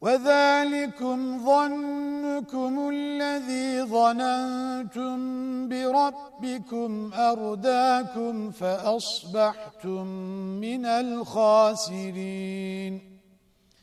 وذلكم ظنكم الذي ظننتم بربكم أرداكم فأصبحتم من الخاسرين.